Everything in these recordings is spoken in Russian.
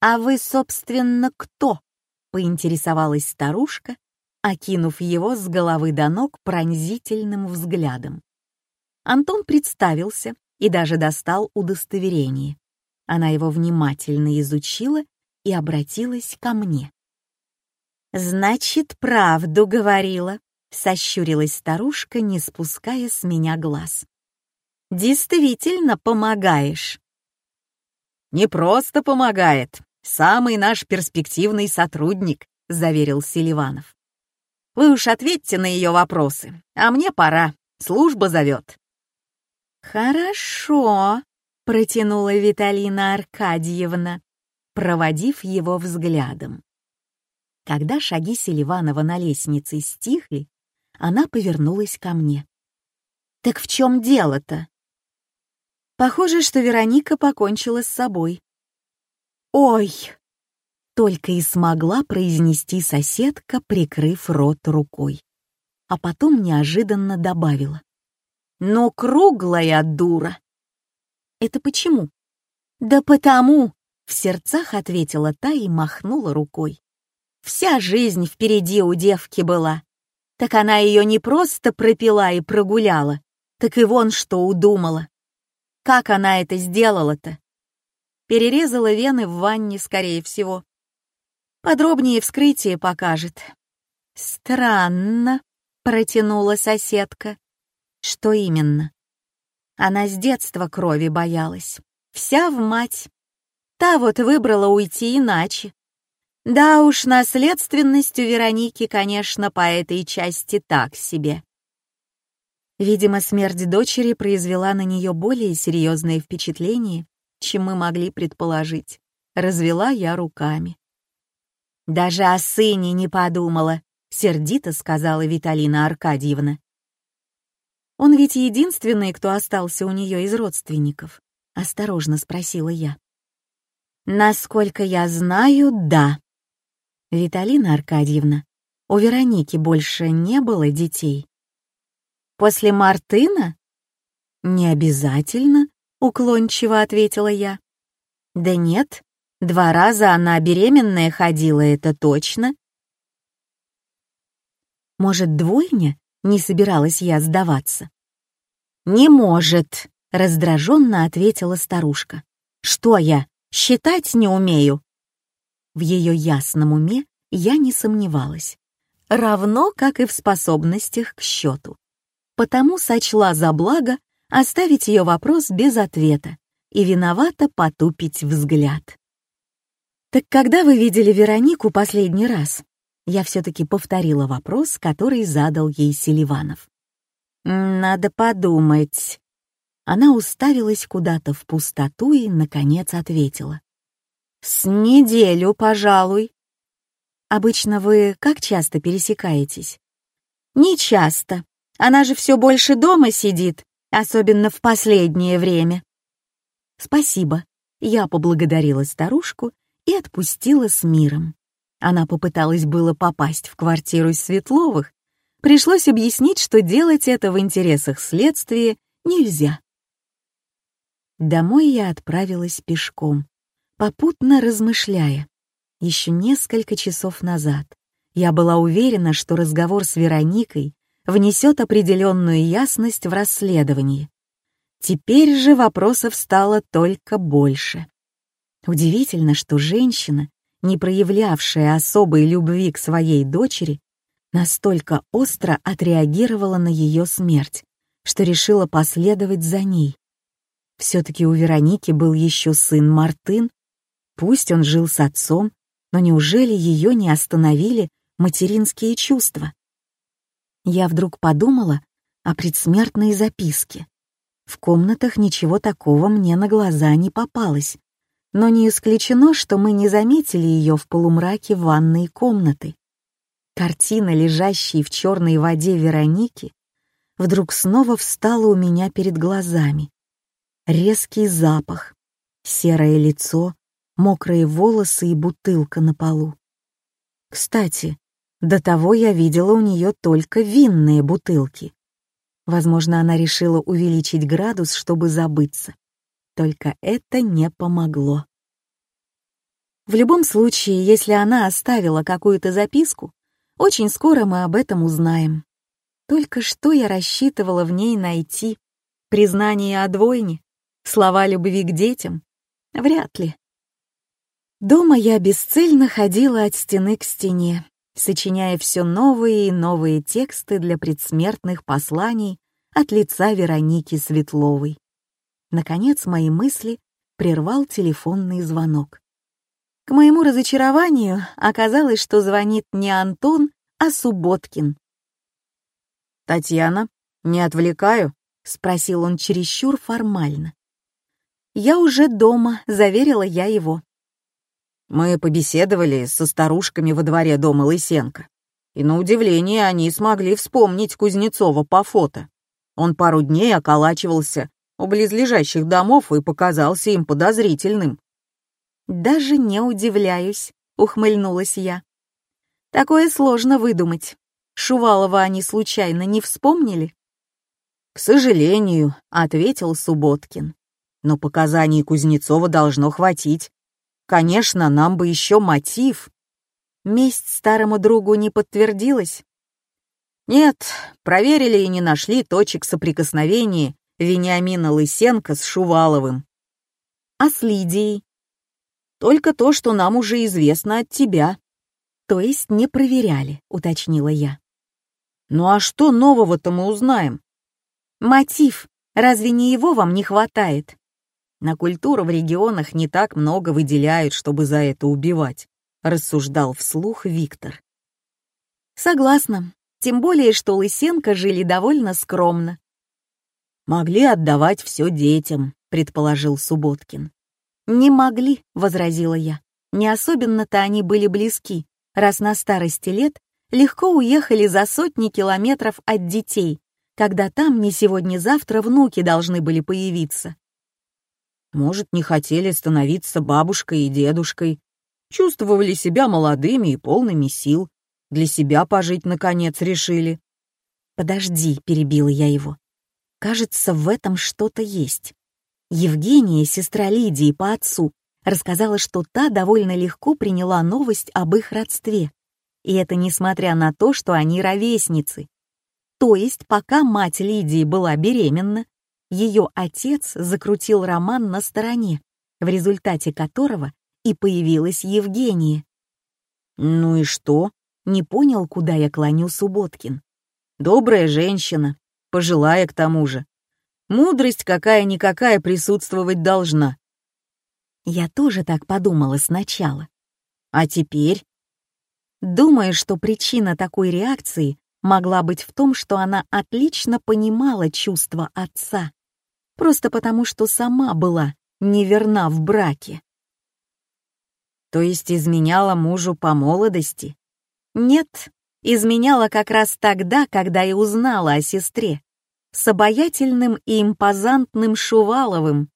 «А вы, собственно, кто?» — поинтересовалась старушка, окинув его с головы до ног пронзительным взглядом. Антон представился и даже достал удостоверение. Она его внимательно изучила и обратилась ко мне. «Значит, правду говорила», — сощурилась старушка, не спуская с меня глаз. «Действительно помогаешь». «Не просто помогает, самый наш перспективный сотрудник», — заверил Селиванов. «Вы уж ответьте на ее вопросы, а мне пора, служба зовет». «Хорошо», — протянула Виталина Аркадьевна, проводив его взглядом. Когда шаги Селиванова на лестнице стихли, она повернулась ко мне. «Так в чем дело-то?» Похоже, что Вероника покончила с собой. «Ой!» — только и смогла произнести соседка, прикрыв рот рукой. А потом неожиданно добавила. «Но круглая дура!» «Это почему?» «Да потому!» — в сердцах ответила та и махнула рукой. Вся жизнь впереди у девки была. Так она ее не просто пропила и прогуляла, так и вон что удумала. Как она это сделала-то? Перерезала вены в ванне, скорее всего. Подробнее вскрытие покажет. Странно, протянула соседка. Что именно? Она с детства крови боялась. Вся в мать. Та вот выбрала уйти иначе. Да уж, наследственность у Вероники, конечно, по этой части так себе. Видимо, смерть дочери произвела на нее более серьезное впечатление, чем мы могли предположить. Развела я руками. «Даже о сыне не подумала», — сердито сказала Виталина Аркадьевна. «Он ведь единственный, кто остался у нее из родственников», — осторожно спросила я. «Насколько я знаю, да», Виталина Аркадьевна, у Вероники больше не было детей. После Мартына? Не обязательно, уклончиво ответила я. Да нет, два раза она беременная ходила, это точно. Может, двойня? Не собиралась я сдаваться. Не может, раздраженно ответила старушка. Что я, считать не умею? В ее ясном уме я не сомневалась. Равно, как и в способностях к счету. Потому сочла за благо оставить ее вопрос без ответа и виновато потупить взгляд. «Так когда вы видели Веронику последний раз?» Я все-таки повторила вопрос, который задал ей Селиванов. «Надо подумать». Она уставилась куда-то в пустоту и, наконец, ответила. «С неделю, пожалуй». «Обычно вы как часто пересекаетесь?» «Не часто. Она же все больше дома сидит, особенно в последнее время». «Спасибо». Я поблагодарила старушку и отпустила с миром. Она попыталась было попасть в квартиру Светловых. Пришлось объяснить, что делать это в интересах следствия нельзя. Домой я отправилась пешком попутно размышляя. Еще несколько часов назад я была уверена, что разговор с Вероникой внесет определенную ясность в расследование. Теперь же вопросов стало только больше. Удивительно, что женщина, не проявлявшая особой любви к своей дочери, настолько остро отреагировала на ее смерть, что решила последовать за ней. Все-таки у Вероники был еще сын Мартын, Пусть он жил с отцом, но неужели ее не остановили материнские чувства? Я вдруг подумала о предсмертной записке. В комнатах ничего такого мне на глаза не попалось, но не исключено, что мы не заметили ее в полумраке ванной комнаты. Картина, лежащей в черной воде Вероники, вдруг снова встала у меня перед глазами. Резкий запах, серое лицо, мокрые волосы и бутылка на полу. Кстати, до того я видела у нее только винные бутылки. Возможно, она решила увеличить градус, чтобы забыться. Только это не помогло. В любом случае, если она оставила какую-то записку, очень скоро мы об этом узнаем. Только что я рассчитывала в ней найти? Признание о двойне? Слова любви к детям? Вряд ли. Дома я бесцельно ходила от стены к стене, сочиняя все новые и новые тексты для предсмертных посланий от лица Вероники Светловой. Наконец мои мысли прервал телефонный звонок. К моему разочарованию оказалось, что звонит не Антон, а Субботкин. «Татьяна, не отвлекаю?» — спросил он чересчур формально. «Я уже дома», — заверила я его. Мы побеседовали со старушками во дворе дома Лысенко, и на удивление они смогли вспомнить Кузнецова по фото. Он пару дней околачивался у близлежащих домов и показался им подозрительным. «Даже не удивляюсь», — ухмыльнулась я. «Такое сложно выдумать. Шувалова они случайно не вспомнили?» «К сожалению», — ответил Субботкин. «Но показаний Кузнецова должно хватить. Конечно, нам бы еще мотив». Месть старому другу не подтвердилась? Нет, проверили и не нашли точек соприкосновения Вениамина Лысенко с Шуваловым. А с Лидией? Только то, что нам уже известно от тебя. То есть не проверяли, уточнила я. Ну а что нового-то мы узнаем? Мотив. Разве не его вам не хватает? На культуру в регионах не так много выделяют, чтобы за это убивать, рассуждал вслух Виктор. Согласна. Тем более, что Лысенко жили довольно скромно. Могли отдавать все детям, предположил Субботкин. «Не могли», — возразила я. «Не особенно-то они были близки, раз на старости лет легко уехали за сотни километров от детей, когда там не сегодня-завтра внуки должны были появиться». «Может, не хотели становиться бабушкой и дедушкой, чувствовали себя молодыми и полными сил, для себя пожить, наконец, решили». «Подожди», — перебила я его. «Кажется, в этом что-то есть. Евгения, сестра Лидии по отцу, рассказала, что та довольно легко приняла новость об их родстве. И это несмотря на то, что они ровесницы. То есть, пока мать Лидии была беременна, ее отец закрутил роман на стороне, в результате которого и появилась Евгения. «Ну и что?» — не понял, куда я клоню Субботкин. «Добрая женщина, пожилая к тому же. Мудрость какая-никакая присутствовать должна. Я тоже так подумала сначала. А теперь? Думаю, что причина такой реакции могла быть в том, что она отлично понимала чувства отца, просто потому что сама была неверна в браке. То есть изменяла мужу по молодости? Нет, изменяла как раз тогда, когда и узнала о сестре с обаятельным и импозантным Шуваловым.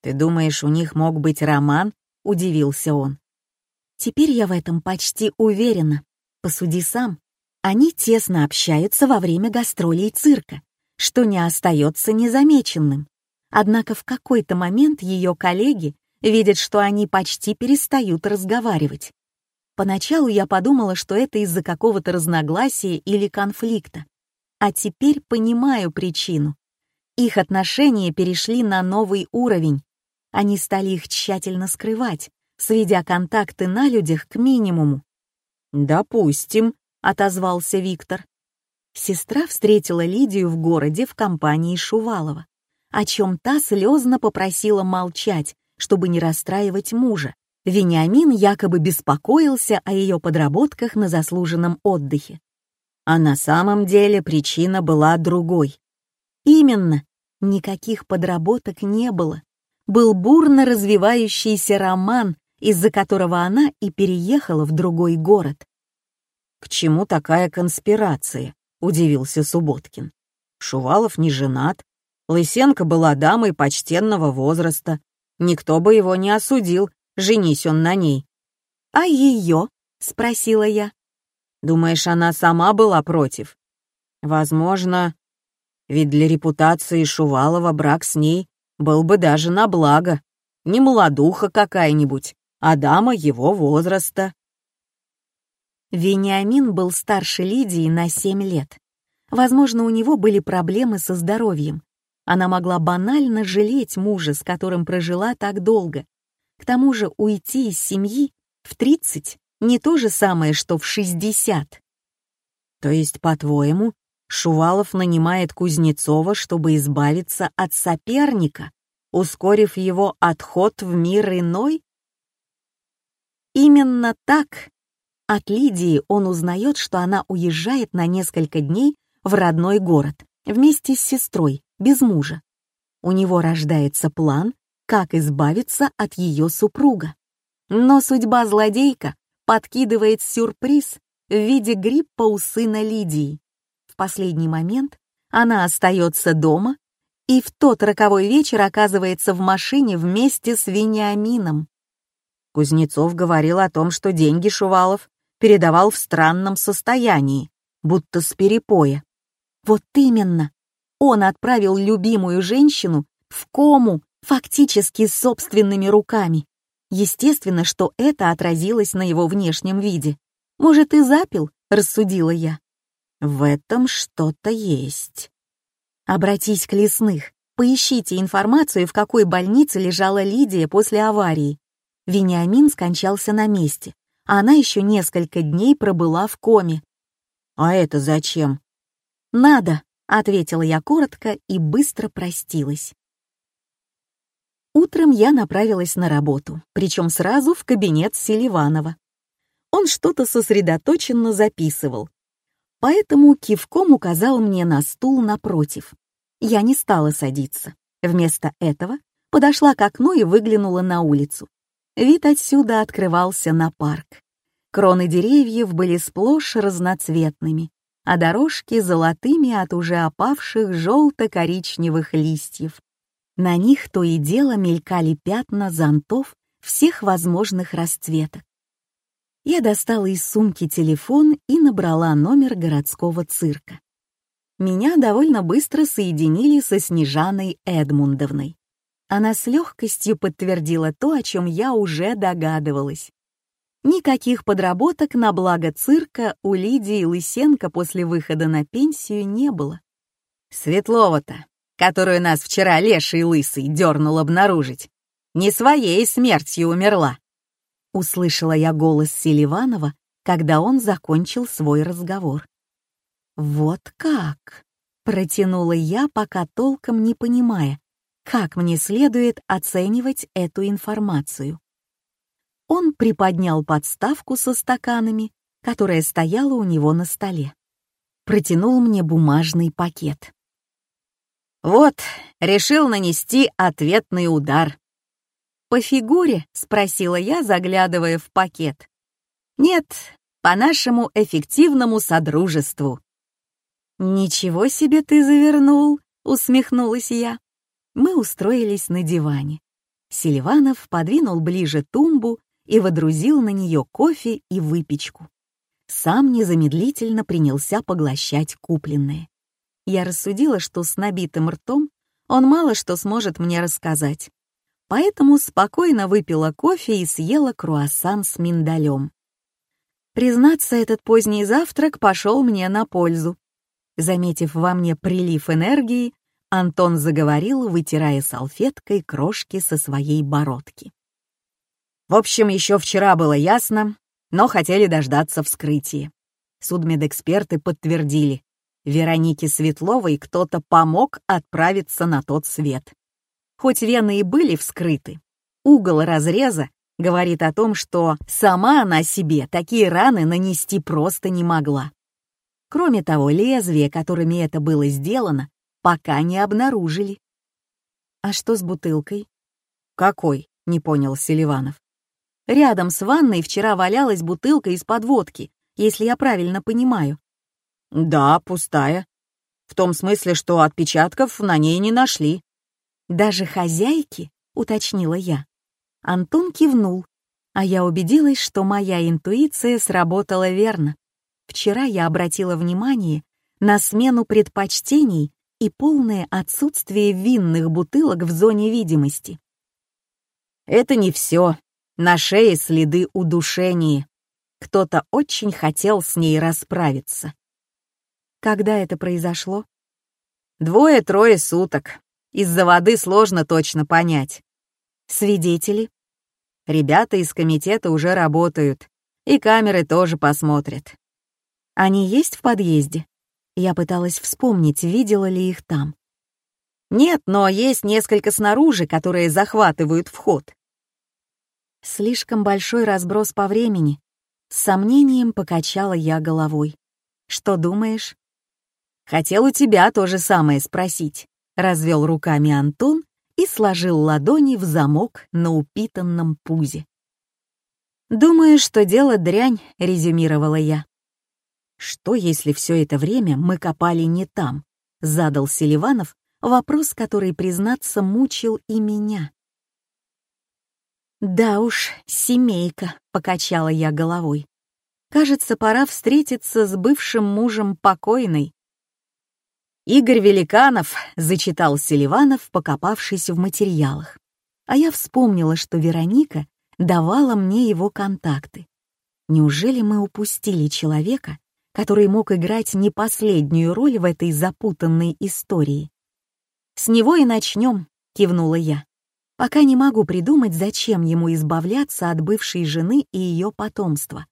«Ты думаешь, у них мог быть роман?» — удивился он. «Теперь я в этом почти уверена. Посуди сам. Они тесно общаются во время гастролей цирка, что не остается незамеченным. Однако в какой-то момент ее коллеги видят, что они почти перестают разговаривать. Поначалу я подумала, что это из-за какого-то разногласия или конфликта а теперь понимаю причину. Их отношения перешли на новый уровень. Они стали их тщательно скрывать, сведя контакты на людях к минимуму. «Допустим», — отозвался Виктор. Сестра встретила Лидию в городе в компании Шувалова, о чем та слезно попросила молчать, чтобы не расстраивать мужа. Вениамин якобы беспокоился о ее подработках на заслуженном отдыхе. А на самом деле причина была другой. Именно, никаких подработок не было. Был бурно развивающийся роман, из-за которого она и переехала в другой город. «К чему такая конспирация?» — удивился Субботкин. Шувалов не женат, Лысенко была дамой почтенного возраста. Никто бы его не осудил, женись он на ней. «А ее?» — спросила я. Думаешь, она сама была против? Возможно, ведь для репутации Шувалова брак с ней был бы даже на благо. Не молодуха какая-нибудь, а дама его возраста. Вениамин был старше Лидии на семь лет. Возможно, у него были проблемы со здоровьем. Она могла банально жалеть мужа, с которым прожила так долго. К тому же уйти из семьи в 30 не то же самое, что в 60. То есть, по-твоему, Шувалов нанимает Кузнецова, чтобы избавиться от соперника, ускорив его отход в мир иной? Именно так. От Лидии он узнает, что она уезжает на несколько дней в родной город вместе с сестрой, без мужа. У него рождается план, как избавиться от ее супруга. Но судьба злодейка подкидывает сюрприз в виде гриппа у сына Лидии. В последний момент она остается дома и в тот роковой вечер оказывается в машине вместе с Вениамином. Кузнецов говорил о том, что деньги Шувалов передавал в странном состоянии, будто с перепоя. Вот именно. Он отправил любимую женщину в кому, фактически собственными руками. Естественно, что это отразилось на его внешнем виде. Может, и запил, рассудила я. В этом что-то есть. Обратись к лесных. Поищите информацию, в какой больнице лежала Лидия после аварии. Вениамин скончался на месте, а она еще несколько дней пробыла в коме. «А это зачем?» «Надо», — ответила я коротко и быстро простилась. Утром я направилась на работу, причем сразу в кабинет Селиванова. Он что-то сосредоточенно записывал, поэтому кивком указал мне на стул напротив. Я не стала садиться. Вместо этого подошла к окну и выглянула на улицу. Вид отсюда открывался на парк. Кроны деревьев были сплошь разноцветными, а дорожки — золотыми от уже опавших желто-коричневых листьев. На них то и дело мелькали пятна зонтов всех возможных расцветок я достала из сумки телефон и набрала номер городского цирка. Меня довольно быстро соединили со Снежаной Эдмундовной. Она с легкостью подтвердила то, о чем я уже догадывалась. Никаких подработок на благо цирка у Лидии Лысенко после выхода на пенсию не было. Светлова-то, которую нас вчера леший лысый дернул обнаружить, не своей смертью умерла. Услышала я голос Селиванова, когда он закончил свой разговор. «Вот как?» — протянула я, пока толком не понимая, как мне следует оценивать эту информацию. Он приподнял подставку со стаканами, которая стояла у него на столе. Протянул мне бумажный пакет. «Вот, решил нанести ответный удар», «По фигуре?» — спросила я, заглядывая в пакет. «Нет, по нашему эффективному содружеству». «Ничего себе ты завернул!» — усмехнулась я. Мы устроились на диване. Селиванов подвинул ближе тумбу и водрузил на нее кофе и выпечку. Сам незамедлительно принялся поглощать купленное. Я рассудила, что с набитым ртом он мало что сможет мне рассказать поэтому спокойно выпила кофе и съела круассан с миндалем. Признаться, этот поздний завтрак пошел мне на пользу. Заметив во мне прилив энергии, Антон заговорил, вытирая салфеткой крошки со своей бородки. В общем, еще вчера было ясно, но хотели дождаться вскрытия. Судмедэксперты подтвердили, Веронике Светловой кто-то помог отправиться на тот свет. Хоть вены и были вскрыты, угол разреза говорит о том, что сама она себе такие раны нанести просто не могла. Кроме того, лезвия, которыми это было сделано, пока не обнаружили. «А что с бутылкой?» «Какой?» — не понял Селиванов. «Рядом с ванной вчера валялась бутылка из-под водки, если я правильно понимаю». «Да, пустая. В том смысле, что отпечатков на ней не нашли». «Даже хозяйки?» — уточнила я. Антон кивнул, а я убедилась, что моя интуиция сработала верно. Вчера я обратила внимание на смену предпочтений и полное отсутствие винных бутылок в зоне видимости. «Это не все», На шее следы удушения. Кто-то очень хотел с ней расправиться. Когда это произошло? Двое-трое суток. Из-за воды сложно точно понять. Свидетели? Ребята из комитета уже работают. И камеры тоже посмотрят. Они есть в подъезде? Я пыталась вспомнить, видела ли их там. Нет, но есть несколько снаружи, которые захватывают вход. Слишком большой разброс по времени. С сомнением покачала я головой. Что думаешь? Хотел у тебя то же самое спросить. Развел руками Антон и сложил ладони в замок на упитанном пузе. «Думаю, что дело дрянь», — резюмировала я. «Что, если все это время мы копали не там?» — задал Селиванов вопрос, который, признаться, мучил и меня. «Да уж, семейка», — покачала я головой. «Кажется, пора встретиться с бывшим мужем покойной». «Игорь Великанов», — зачитал Селиванов, покопавшись в материалах. А я вспомнила, что Вероника давала мне его контакты. Неужели мы упустили человека, который мог играть не последнюю роль в этой запутанной истории? «С него и начнем», — кивнула я. Пока не могу придумать, зачем ему избавляться от бывшей жены и ее потомства.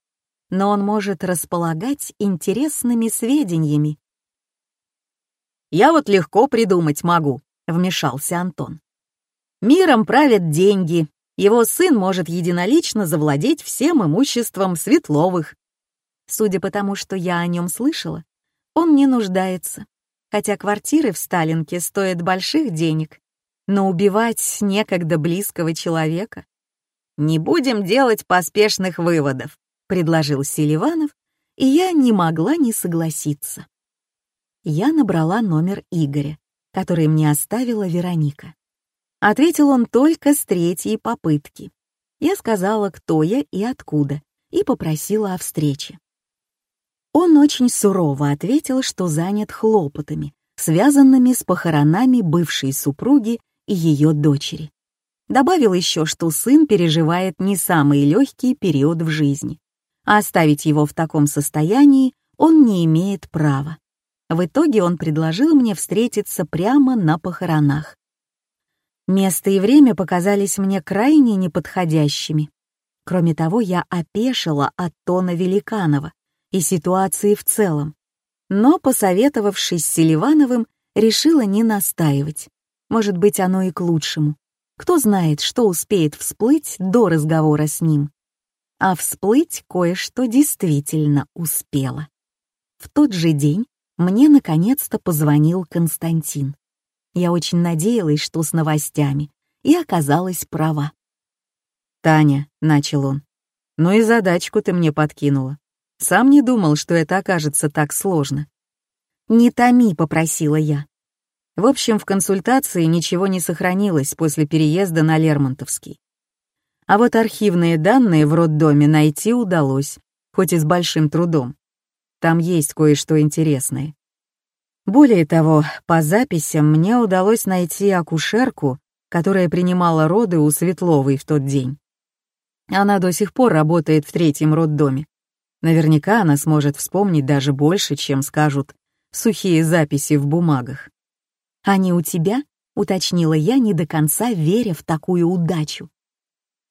Но он может располагать интересными сведениями. «Я вот легко придумать могу», — вмешался Антон. «Миром правят деньги. Его сын может единолично завладеть всем имуществом Светловых. Судя по тому, что я о нем слышала, он не нуждается, хотя квартиры в Сталинке стоят больших денег но убивать некогда близкого человека? «Не будем делать поспешных выводов», — предложил Селиванов, и я не могла не согласиться. Я набрала номер Игоря, который мне оставила Вероника. Ответил он только с третьей попытки. Я сказала, кто я и откуда, и попросила о встрече. Он очень сурово ответил, что занят хлопотами, связанными с похоронами бывшей супруги и ее дочери. Добавил еще, что сын переживает не самый легкий период в жизни, а оставить его в таком состоянии он не имеет права. В итоге он предложил мне встретиться прямо на похоронах. Место и время показались мне крайне неподходящими. Кроме того, я опешила от тона Великанова и ситуации в целом, но, посоветовавшись с Селивановым, решила не настаивать. Может быть, оно и к лучшему. Кто знает, что успеет всплыть до разговора с ним. А всплыть кое-что действительно успело. В тот же день мне наконец-то позвонил Константин. Я очень надеялась, что с новостями, и оказалась права. «Таня», — начал он, — «ну и задачку ты мне подкинула. Сам не думал, что это окажется так сложно». «Не томи», — попросила я. В общем, в консультации ничего не сохранилось после переезда на Лермонтовский. А вот архивные данные в роддоме найти удалось, хоть и с большим трудом. Там есть кое-что интересное. Более того, по записям мне удалось найти акушерку, которая принимала роды у Светловой в тот день. Она до сих пор работает в третьем роддоме. Наверняка она сможет вспомнить даже больше, чем скажут сухие записи в бумагах. «Они у тебя?» — уточнила я, не до конца веря в такую удачу.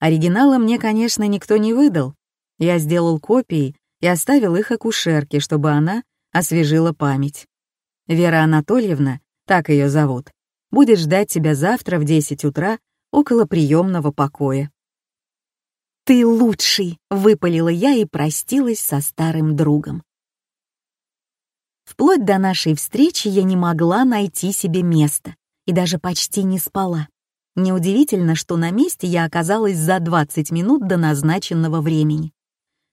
Оригиналы мне, конечно, никто не выдал. Я сделал копии и оставил их акушерке, чтобы она освежила память. Вера Анатольевна, так ее зовут, будет ждать тебя завтра в 10 утра около приемного покоя. «Ты лучший!» — выпалила я и простилась со старым другом. Вплоть до нашей встречи я не могла найти себе места и даже почти не спала. Неудивительно, что на месте я оказалась за 20 минут до назначенного времени.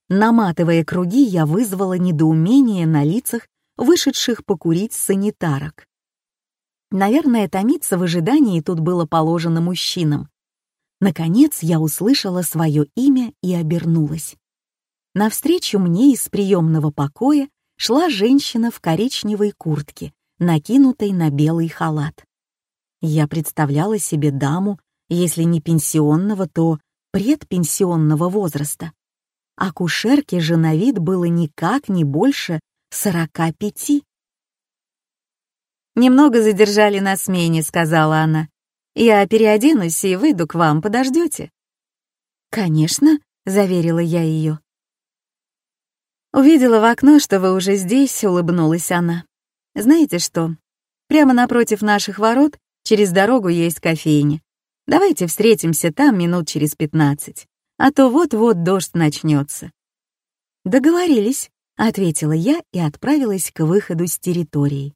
Наматывая круги, я вызвала недоумение на лицах вышедших покурить санитарок. Наверное, томиться в ожидании тут было положено мужчинам. Наконец я услышала свое имя и обернулась. Навстречу мне из приемного покоя шла женщина в коричневой куртке, накинутой на белый халат. Я представляла себе даму, если не пенсионного, то предпенсионного возраста. Акушерке же на вид было никак не больше сорока пяти. «Немного задержали на смене», — сказала она. «Я переоденусь и выйду к вам, подождете?» «Конечно», — заверила я ее. «Увидела в окно, что вы уже здесь», — улыбнулась она. «Знаете что? Прямо напротив наших ворот через дорогу есть кофейня. Давайте встретимся там минут через пятнадцать, а то вот-вот дождь начнется. «Договорились», — ответила я и отправилась к выходу с территории.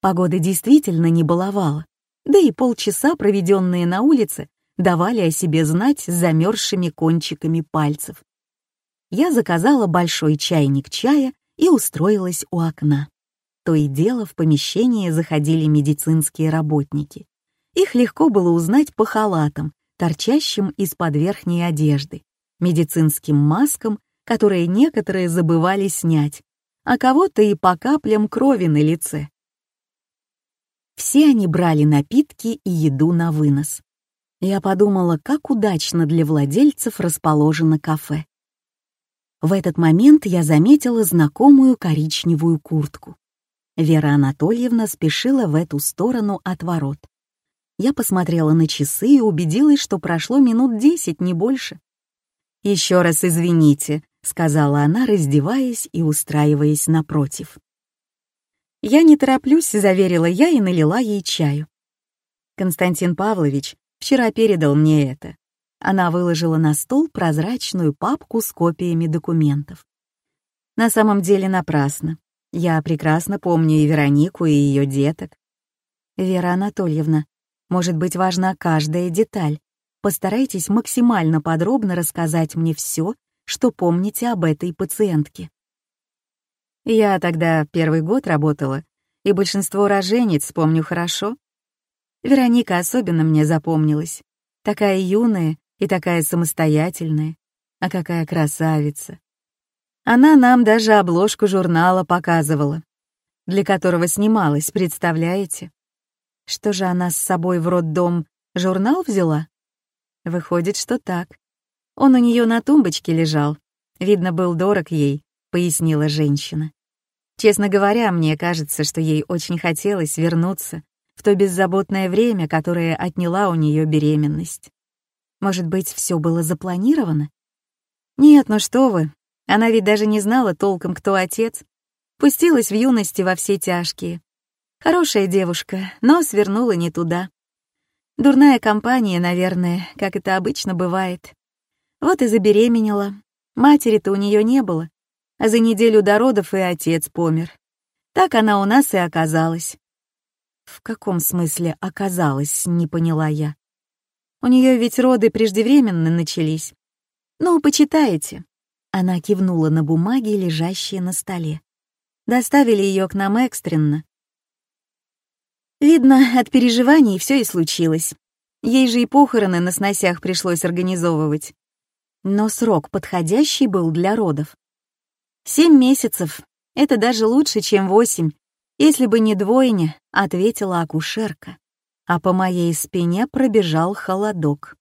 Погода действительно не баловала, да и полчаса, проведенные на улице, давали о себе знать замерзшими кончиками пальцев. Я заказала большой чайник чая и устроилась у окна. То и дело в помещение заходили медицинские работники. Их легко было узнать по халатам, торчащим из-под верхней одежды, медицинским маскам, которые некоторые забывали снять, а кого-то и по каплям крови на лице. Все они брали напитки и еду на вынос. Я подумала, как удачно для владельцев расположено кафе. В этот момент я заметила знакомую коричневую куртку. Вера Анатольевна спешила в эту сторону от ворот. Я посмотрела на часы и убедилась, что прошло минут десять, не больше. «Еще раз извините», — сказала она, раздеваясь и устраиваясь напротив. «Я не тороплюсь», — заверила я и налила ей чаю. Константин Павлович вчера передал мне это. Она выложила на стол прозрачную папку с копиями документов. На самом деле напрасно. Я прекрасно помню и Веронику, и ее деток. Вера Анатольевна, может быть важна каждая деталь. Постарайтесь максимально подробно рассказать мне все, что помните об этой пациентке. Я тогда первый год работала, и большинство роженец помню хорошо. Вероника особенно мне запомнилась. Такая юная и такая самостоятельная. А какая красавица. Она нам даже обложку журнала показывала, для которого снималась, представляете? Что же она с собой в роддом журнал взяла? Выходит, что так. Он у нее на тумбочке лежал. Видно, был дорог ей. — пояснила женщина. «Честно говоря, мне кажется, что ей очень хотелось вернуться в то беззаботное время, которое отняла у нее беременность. Может быть, все было запланировано? Нет, ну что вы, она ведь даже не знала толком, кто отец. Пустилась в юности во все тяжкие. Хорошая девушка, но свернула не туда. Дурная компания, наверное, как это обычно бывает. Вот и забеременела. Матери-то у нее не было, а за неделю до родов и отец помер. Так она у нас и оказалась. В каком смысле оказалась, не поняла я. У нее ведь роды преждевременно начались. Ну, почитайте. Она кивнула на бумаги, лежащие на столе. Доставили ее к нам экстренно. Видно, от переживаний все и случилось. Ей же и похороны на сносях пришлось организовывать. Но срок подходящий был для родов. «Семь месяцев. Это даже лучше, чем восемь. Если бы не двойня», — ответила акушерка. А по моей спине пробежал холодок.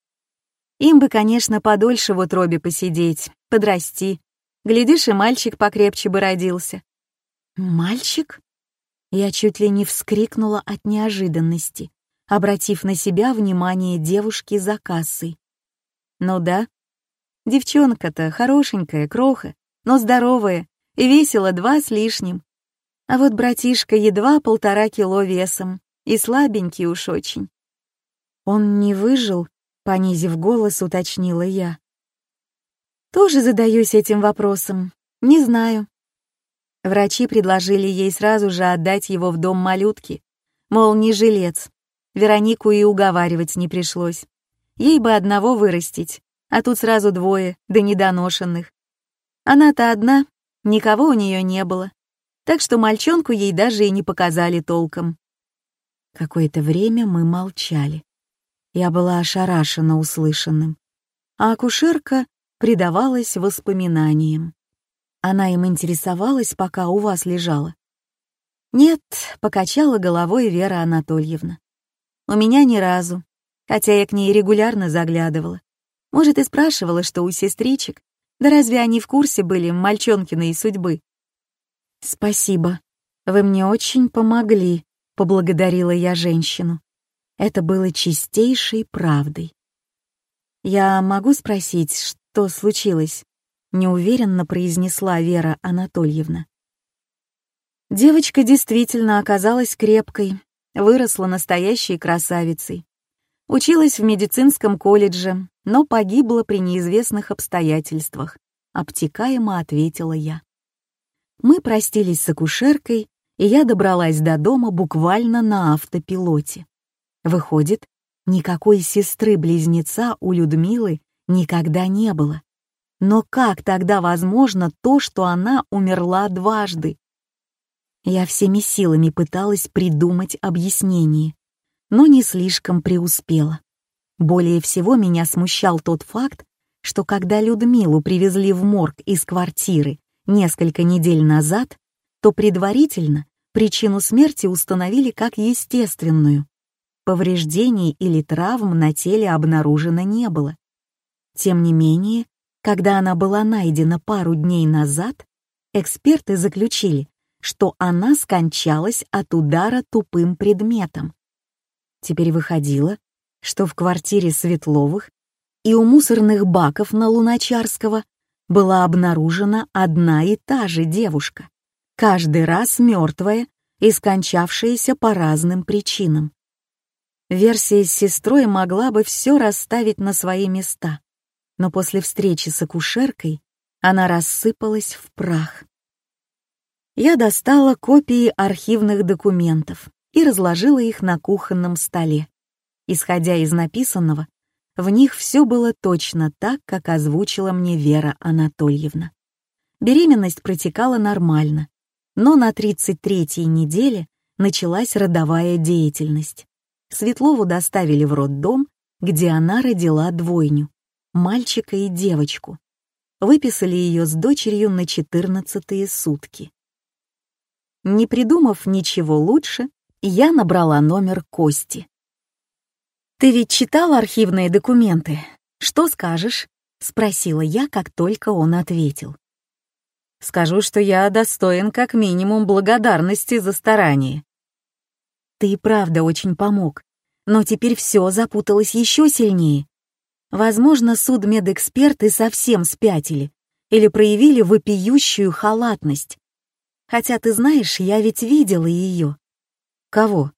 Им бы, конечно, подольше в утробе посидеть, подрасти. Глядишь, и мальчик покрепче бы родился. «Мальчик?» Я чуть ли не вскрикнула от неожиданности, обратив на себя внимание девушки за кассой. «Ну да, девчонка-то хорошенькая, кроха, но здоровые, и весила два с лишним. А вот братишка едва полтора кило весом, и слабенький уж очень. Он не выжил, понизив голос, уточнила я. Тоже задаюсь этим вопросом. Не знаю. Врачи предложили ей сразу же отдать его в дом малютки, мол, не жилец. Веронику и уговаривать не пришлось. Ей бы одного вырастить, а тут сразу двое, да недоношенных. Она-то одна, никого у нее не было, так что мальчонку ей даже и не показали толком. Какое-то время мы молчали. Я была ошарашена услышанным, а акушерка предавалась воспоминаниям. Она им интересовалась, пока у вас лежала. «Нет», — покачала головой Вера Анатольевна. «У меня ни разу, хотя я к ней регулярно заглядывала. Может, и спрашивала, что у сестричек. Да разве они в курсе были мальчонкиной судьбы? «Спасибо. Вы мне очень помогли», — поблагодарила я женщину. Это было чистейшей правдой. «Я могу спросить, что случилось?» — неуверенно произнесла Вера Анатольевна. Девочка действительно оказалась крепкой, выросла настоящей красавицей. Училась в медицинском колледже, но погибла при неизвестных обстоятельствах, обтекаемо ответила я. Мы простились с акушеркой, и я добралась до дома буквально на автопилоте. Выходит, никакой сестры-близнеца у Людмилы никогда не было. Но как тогда возможно то, что она умерла дважды? Я всеми силами пыталась придумать объяснение, но не слишком преуспела. Более всего меня смущал тот факт, что когда Людмилу привезли в морг из квартиры несколько недель назад, то предварительно причину смерти установили как естественную. Повреждений или травм на теле обнаружено не было. Тем не менее, когда она была найдена пару дней назад, эксперты заключили, что она скончалась от удара тупым предметом. Теперь выходило, что в квартире Светловых и у мусорных баков на Луначарского была обнаружена одна и та же девушка, каждый раз мертвая и скончавшаяся по разным причинам. Версия с сестрой могла бы все расставить на свои места, но после встречи с акушеркой она рассыпалась в прах. Я достала копии архивных документов и разложила их на кухонном столе. Исходя из написанного, в них все было точно так, как озвучила мне Вера Анатольевна. Беременность протекала нормально, но на 33-й неделе началась родовая деятельность. Светлову доставили в роддом, где она родила двойню — мальчика и девочку. Выписали ее с дочерью на 14-е сутки. Не придумав ничего лучше, я набрала номер Кости. «Ты ведь читал архивные документы? Что скажешь?» — спросила я, как только он ответил. «Скажу, что я достоин как минимум благодарности за старание». «Ты и правда очень помог, но теперь все запуталось еще сильнее. Возможно, судмедэксперты совсем спятили или проявили вопиющую халатность. Хотя, ты знаешь, я ведь видела ее». «Кого?»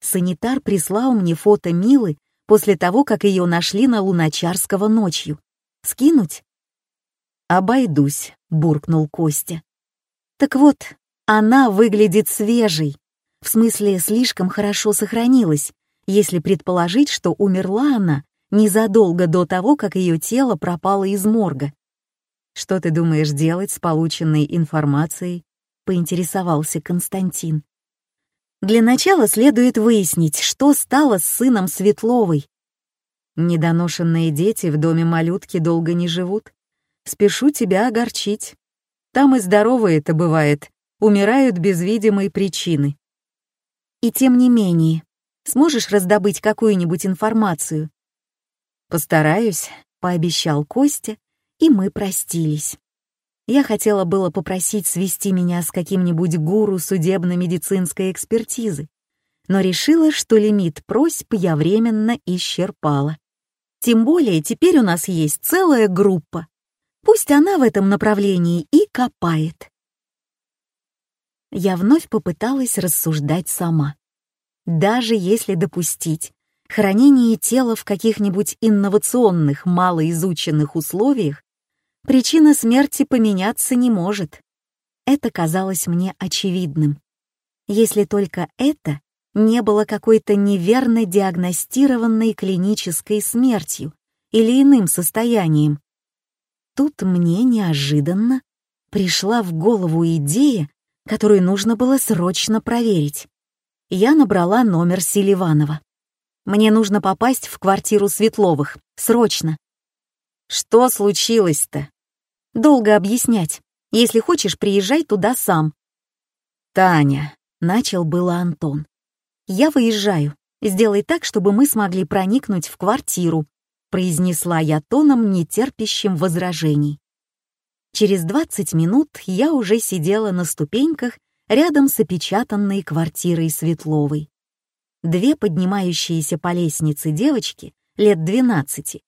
Санитар прислал мне фото Милы после того, как ее нашли на Луначарского ночью. Скинуть? «Обойдусь», — буркнул Костя. «Так вот, она выглядит свежей. В смысле, слишком хорошо сохранилась, если предположить, что умерла она незадолго до того, как ее тело пропало из морга. «Что ты думаешь делать с полученной информацией?» — поинтересовался Константин. Для начала следует выяснить, что стало с сыном Светловой. Недоношенные дети в доме малютки долго не живут. Спешу тебя огорчить. Там и здоровые это бывает, умирают без видимой причины. И тем не менее, сможешь раздобыть какую-нибудь информацию? Постараюсь, пообещал Костя, и мы простились. Я хотела было попросить свести меня с каким-нибудь гуру судебно-медицинской экспертизы, но решила, что лимит просьб я временно исчерпала. Тем более теперь у нас есть целая группа. Пусть она в этом направлении и копает. Я вновь попыталась рассуждать сама. Даже если допустить хранение тела в каких-нибудь инновационных, малоизученных условиях, причина смерти поменяться не может. Это казалось мне очевидным. Если только это не было какой-то неверно диагностированной клинической смертью или иным состоянием. Тут мне неожиданно пришла в голову идея, которую нужно было срочно проверить. Я набрала номер Селиванова. Мне нужно попасть в квартиру Светловых. Срочно. Что случилось-то? Долго объяснять. Если хочешь, приезжай туда сам. Таня, начал было Антон. Я выезжаю. Сделай так, чтобы мы смогли проникнуть в квартиру. произнесла я тоном, нетерпящим возражений. Через 20 минут я уже сидела на ступеньках рядом с опечатанной квартирой Светловой. Две поднимающиеся по лестнице девочки, лет 12,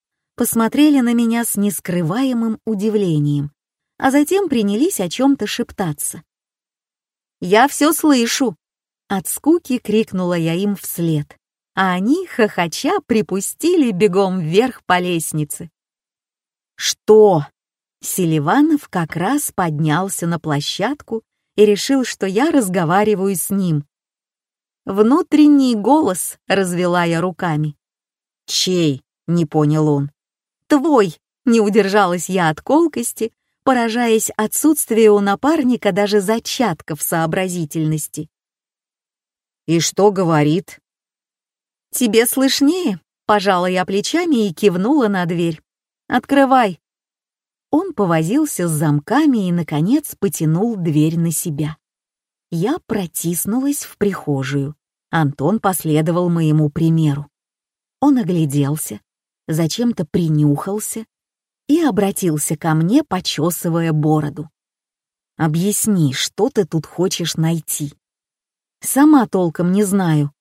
посмотрели на меня с нескрываемым удивлением, а затем принялись о чем-то шептаться. «Я все слышу!» От скуки крикнула я им вслед, а они, хохоча, припустили бегом вверх по лестнице. «Что?» Селиванов как раз поднялся на площадку и решил, что я разговариваю с ним. «Внутренний голос», — развела я руками. «Чей?» — не понял он. «Твой!» — не удержалась я от колкости, поражаясь отсутствию у напарника даже зачатков сообразительности. «И что говорит?» «Тебе слышнее?» — пожала я плечами и кивнула на дверь. «Открывай!» Он повозился с замками и, наконец, потянул дверь на себя. Я протиснулась в прихожую. Антон последовал моему примеру. Он огляделся, зачем-то принюхался и обратился ко мне, почесывая бороду. «Объясни, что ты тут хочешь найти?» «Сама толком не знаю».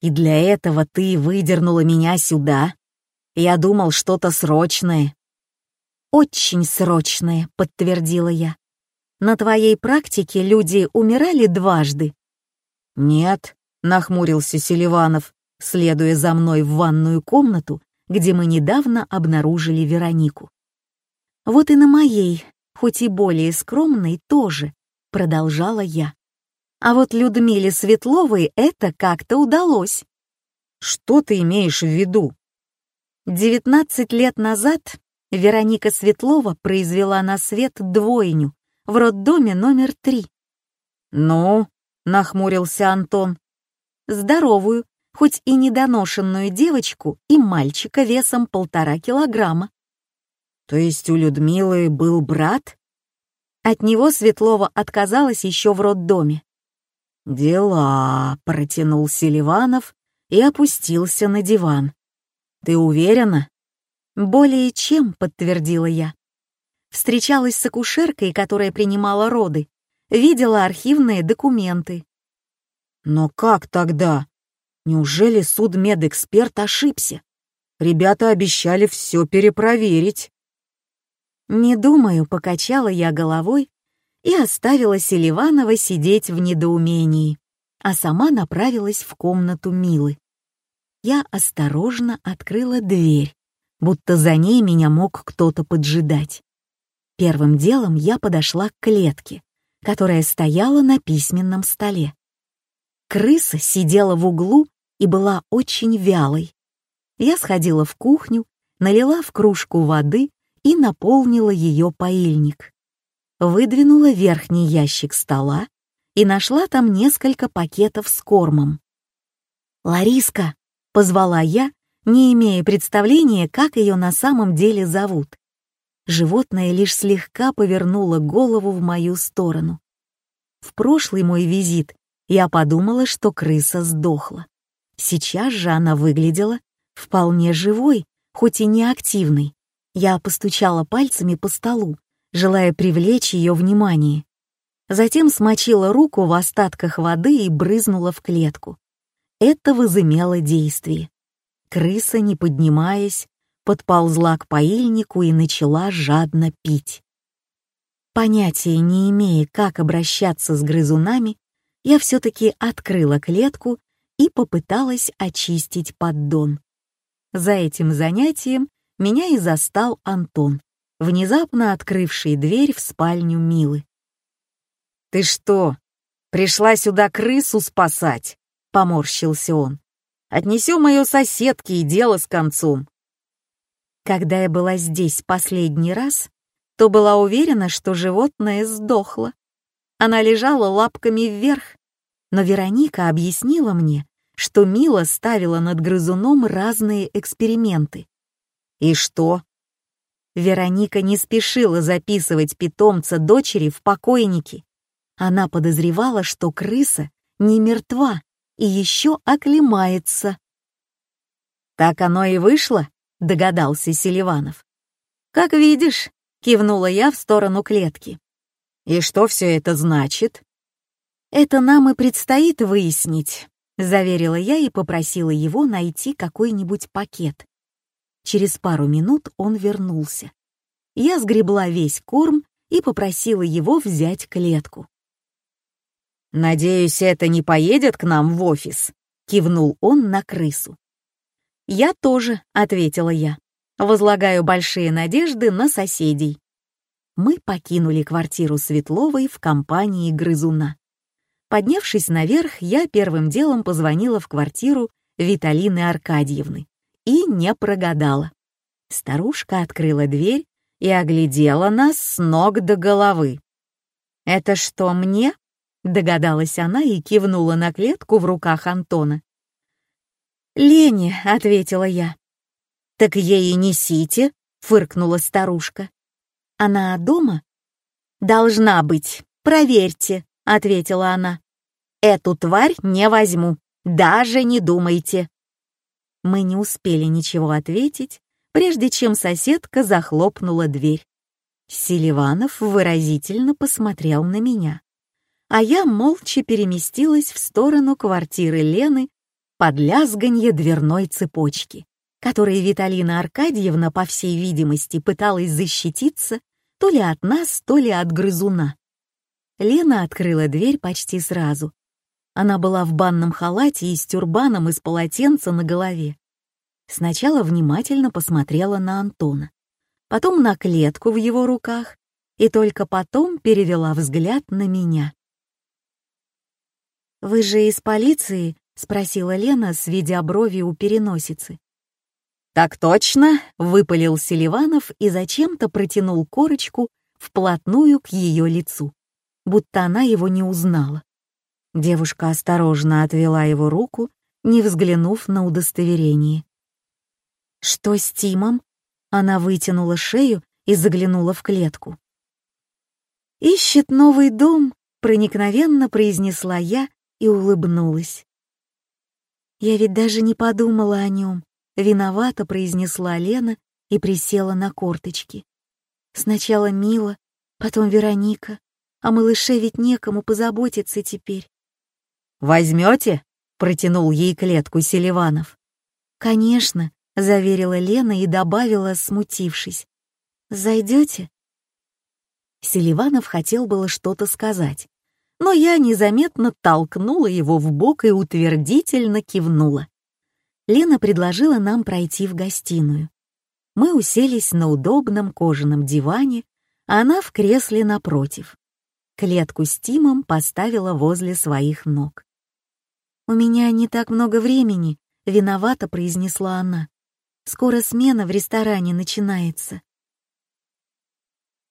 «И для этого ты выдернула меня сюда?» «Я думал, что-то срочное». «Очень срочное», — подтвердила я. «На твоей практике люди умирали дважды?» «Нет», — нахмурился Селиванов, следуя за мной в ванную комнату, где мы недавно обнаружили Веронику. «Вот и на моей, хоть и более скромной, тоже», — продолжала я. «А вот Людмиле Светловой это как-то удалось». «Что ты имеешь в виду?» Девятнадцать лет назад Вероника Светлова произвела на свет двойню в роддоме номер три. «Ну?» — нахмурился Антон. «Здоровую, хоть и недоношенную девочку и мальчика весом полтора килограмма». «То есть у Людмилы был брат?» От него Светлова отказалась еще в роддоме. «Дела», — протянул Селиванов и опустился на диван. «Ты уверена?» «Более чем», — подтвердила я. Встречалась с акушеркой, которая принимала роды, видела архивные документы. «Но как тогда? Неужели судмедэксперт ошибся? Ребята обещали все перепроверить». «Не думаю», — покачала я головой и оставила Селиванова сидеть в недоумении, а сама направилась в комнату Милы. Я осторожно открыла дверь будто за ней меня мог кто-то поджидать. Первым делом я подошла к клетке, которая стояла на письменном столе. Крыса сидела в углу и была очень вялой. Я сходила в кухню, налила в кружку воды и наполнила ее поильник. Выдвинула верхний ящик стола и нашла там несколько пакетов с кормом. «Лариска!» — позвала я не имея представления, как ее на самом деле зовут. Животное лишь слегка повернуло голову в мою сторону. В прошлый мой визит я подумала, что крыса сдохла. Сейчас же она выглядела вполне живой, хоть и не активной. Я постучала пальцами по столу, желая привлечь ее внимание. Затем смочила руку в остатках воды и брызнула в клетку. Это возымело действие. Крыса, не поднимаясь, подползла к поильнику и начала жадно пить. Понятия не имея, как обращаться с грызунами, я все-таки открыла клетку и попыталась очистить поддон. За этим занятием меня и застал Антон, внезапно открывший дверь в спальню Милы. «Ты что, пришла сюда крысу спасать?» — поморщился он. Отнесем ее соседке и дело с концом. Когда я была здесь последний раз, то была уверена, что животное сдохло. Она лежала лапками вверх, но Вероника объяснила мне, что Мила ставила над грызуном разные эксперименты. И что? Вероника не спешила записывать питомца дочери в покойники. Она подозревала, что крыса не мертва, и еще оклемается. Так оно и вышло? — догадался Селиванов. «Как видишь», — кивнула я в сторону клетки. «И что все это значит?» «Это нам и предстоит выяснить», — заверила я и попросила его найти какой-нибудь пакет. Через пару минут он вернулся. Я сгребла весь корм и попросила его взять клетку. «Надеюсь, это не поедет к нам в офис», — кивнул он на крысу. «Я тоже», — ответила я. «Возлагаю большие надежды на соседей». Мы покинули квартиру Светловой в компании грызуна. Поднявшись наверх, я первым делом позвонила в квартиру Виталины Аркадьевны и не прогадала. Старушка открыла дверь и оглядела нас с ног до головы. «Это что, мне?» — догадалась она и кивнула на клетку в руках Антона. «Лене», — ответила я. «Так ей и несите», — фыркнула старушка. «Она дома?» «Должна быть. Проверьте», — ответила она. «Эту тварь не возьму. Даже не думайте». Мы не успели ничего ответить, прежде чем соседка захлопнула дверь. Селиванов выразительно посмотрел на меня, а я молча переместилась в сторону квартиры Лены под лязганье дверной цепочки, которой Виталина Аркадьевна, по всей видимости, пыталась защититься то ли от нас, то ли от грызуна. Лена открыла дверь почти сразу. Она была в банном халате и с тюрбаном из полотенца на голове. Сначала внимательно посмотрела на Антона, потом на клетку в его руках и только потом перевела взгляд на меня. «Вы же из полиции?» — спросила Лена, сведя брови у переносицы. «Так точно!» — выпалил Селиванов и зачем-то протянул корочку вплотную к ее лицу, будто она его не узнала. Девушка осторожно отвела его руку, не взглянув на удостоверение. «Что с Тимом?» Она вытянула шею и заглянула в клетку. «Ищет новый дом», — проникновенно произнесла я и улыбнулась. «Я ведь даже не подумала о нем», — виновато произнесла Лена и присела на корточки. Сначала Мила, потом Вероника, а малыше ведь некому позаботиться теперь. «Возьмете?» — протянул ей клетку Селиванов. «Конечно», — заверила Лена и добавила, смутившись. «Зайдете?» Селиванов хотел было что-то сказать, но я незаметно толкнула его в бок и утвердительно кивнула. Лена предложила нам пройти в гостиную. Мы уселись на удобном кожаном диване, а она в кресле напротив. Клетку с Тимом поставила возле своих ног. «У меня не так много времени», — виновато произнесла она. Скоро смена в ресторане начинается.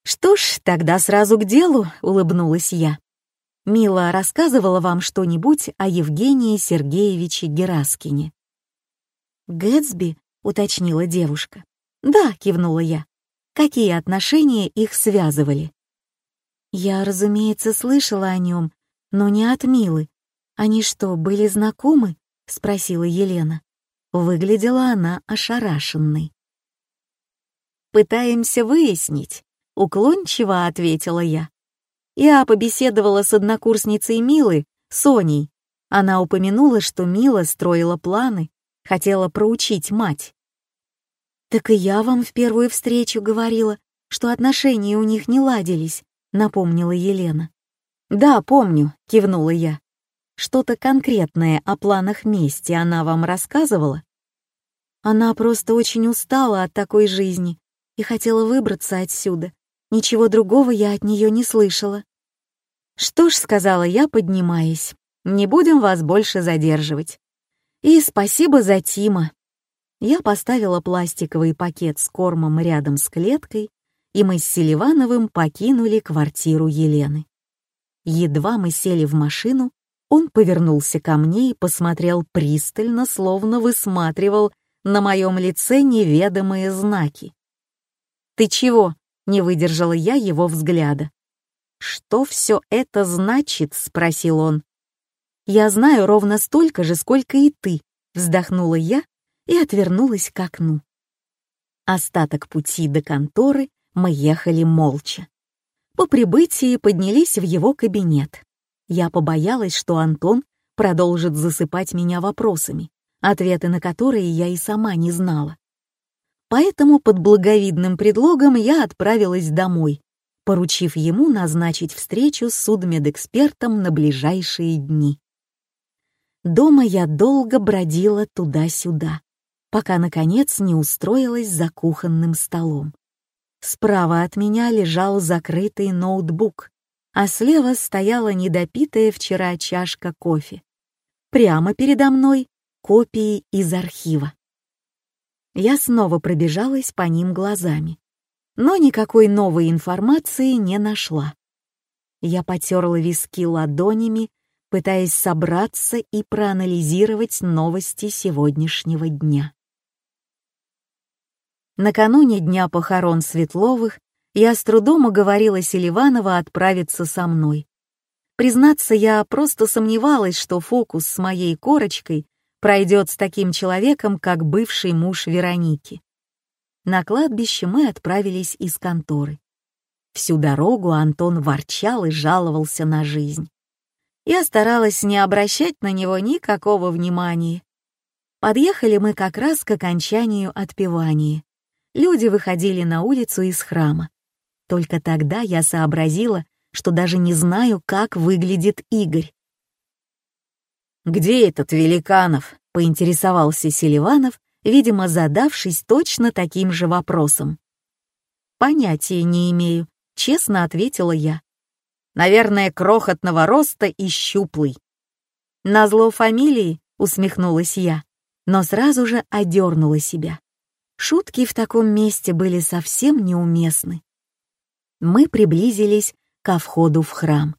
«Что ж, тогда сразу к делу», — улыбнулась я. «Мила рассказывала вам что-нибудь о Евгении Сергеевиче Гераскине?» «Гэтсби?» — уточнила девушка. «Да», — кивнула я. «Какие отношения их связывали?» Я, разумеется, слышала о нем, но не от Милы. Они что, были знакомы? — спросила Елена. Выглядела она ошарашенной. «Пытаемся выяснить», — уклончиво ответила я. Я побеседовала с однокурсницей Милы, Соней. Она упомянула, что Мила строила планы, хотела проучить мать. «Так и я вам в первую встречу говорила, что отношения у них не ладились», — напомнила Елена. «Да, помню», — кивнула я. Что-то конкретное о планах мести она вам рассказывала? Она просто очень устала от такой жизни и хотела выбраться отсюда. Ничего другого я от нее не слышала. «Что ж», — сказала я, поднимаясь, — «не будем вас больше задерживать. И спасибо за Тима». Я поставила пластиковый пакет с кормом рядом с клеткой, и мы с Селивановым покинули квартиру Елены. Едва мы сели в машину, он повернулся ко мне и посмотрел пристально, словно высматривал на моем лице неведомые знаки. «Ты чего?» — не выдержала я его взгляда. «Что все это значит?» — спросил он. «Я знаю ровно столько же, сколько и ты», — вздохнула я и отвернулась к окну. Остаток пути до конторы мы ехали молча. По прибытии поднялись в его кабинет. Я побоялась, что Антон продолжит засыпать меня вопросами, ответы на которые я и сама не знала. Поэтому под благовидным предлогом я отправилась домой, поручив ему назначить встречу с судмедэкспертом на ближайшие дни. Дома я долго бродила туда-сюда, пока, наконец, не устроилась за кухонным столом. Справа от меня лежал закрытый ноутбук, а слева стояла недопитая вчера чашка кофе. Прямо передо мной копии из архива. Я снова пробежалась по ним глазами, но никакой новой информации не нашла. Я потерла виски ладонями, пытаясь собраться и проанализировать новости сегодняшнего дня. Накануне дня похорон Светловых я с трудом уговорила Селиванова отправиться со мной. Признаться, я просто сомневалась, что фокус с моей корочкой пройдет с таким человеком, как бывший муж Вероники. На кладбище мы отправились из конторы. Всю дорогу Антон ворчал и жаловался на жизнь. Я старалась не обращать на него никакого внимания. Подъехали мы как раз к окончанию отпевания люди выходили на улицу из храма. Только тогда я сообразила, что даже не знаю, как выглядит Игорь. «Где этот Великанов?» — поинтересовался Селиванов, видимо, задавшись точно таким же вопросом. «Понятия не имею», — честно ответила я. «Наверное, крохотного роста и щуплый». «Назло фамилии?» — усмехнулась я, но сразу же одернула себя. Шутки в таком месте были совсем неуместны. Мы приблизились ко входу в храм.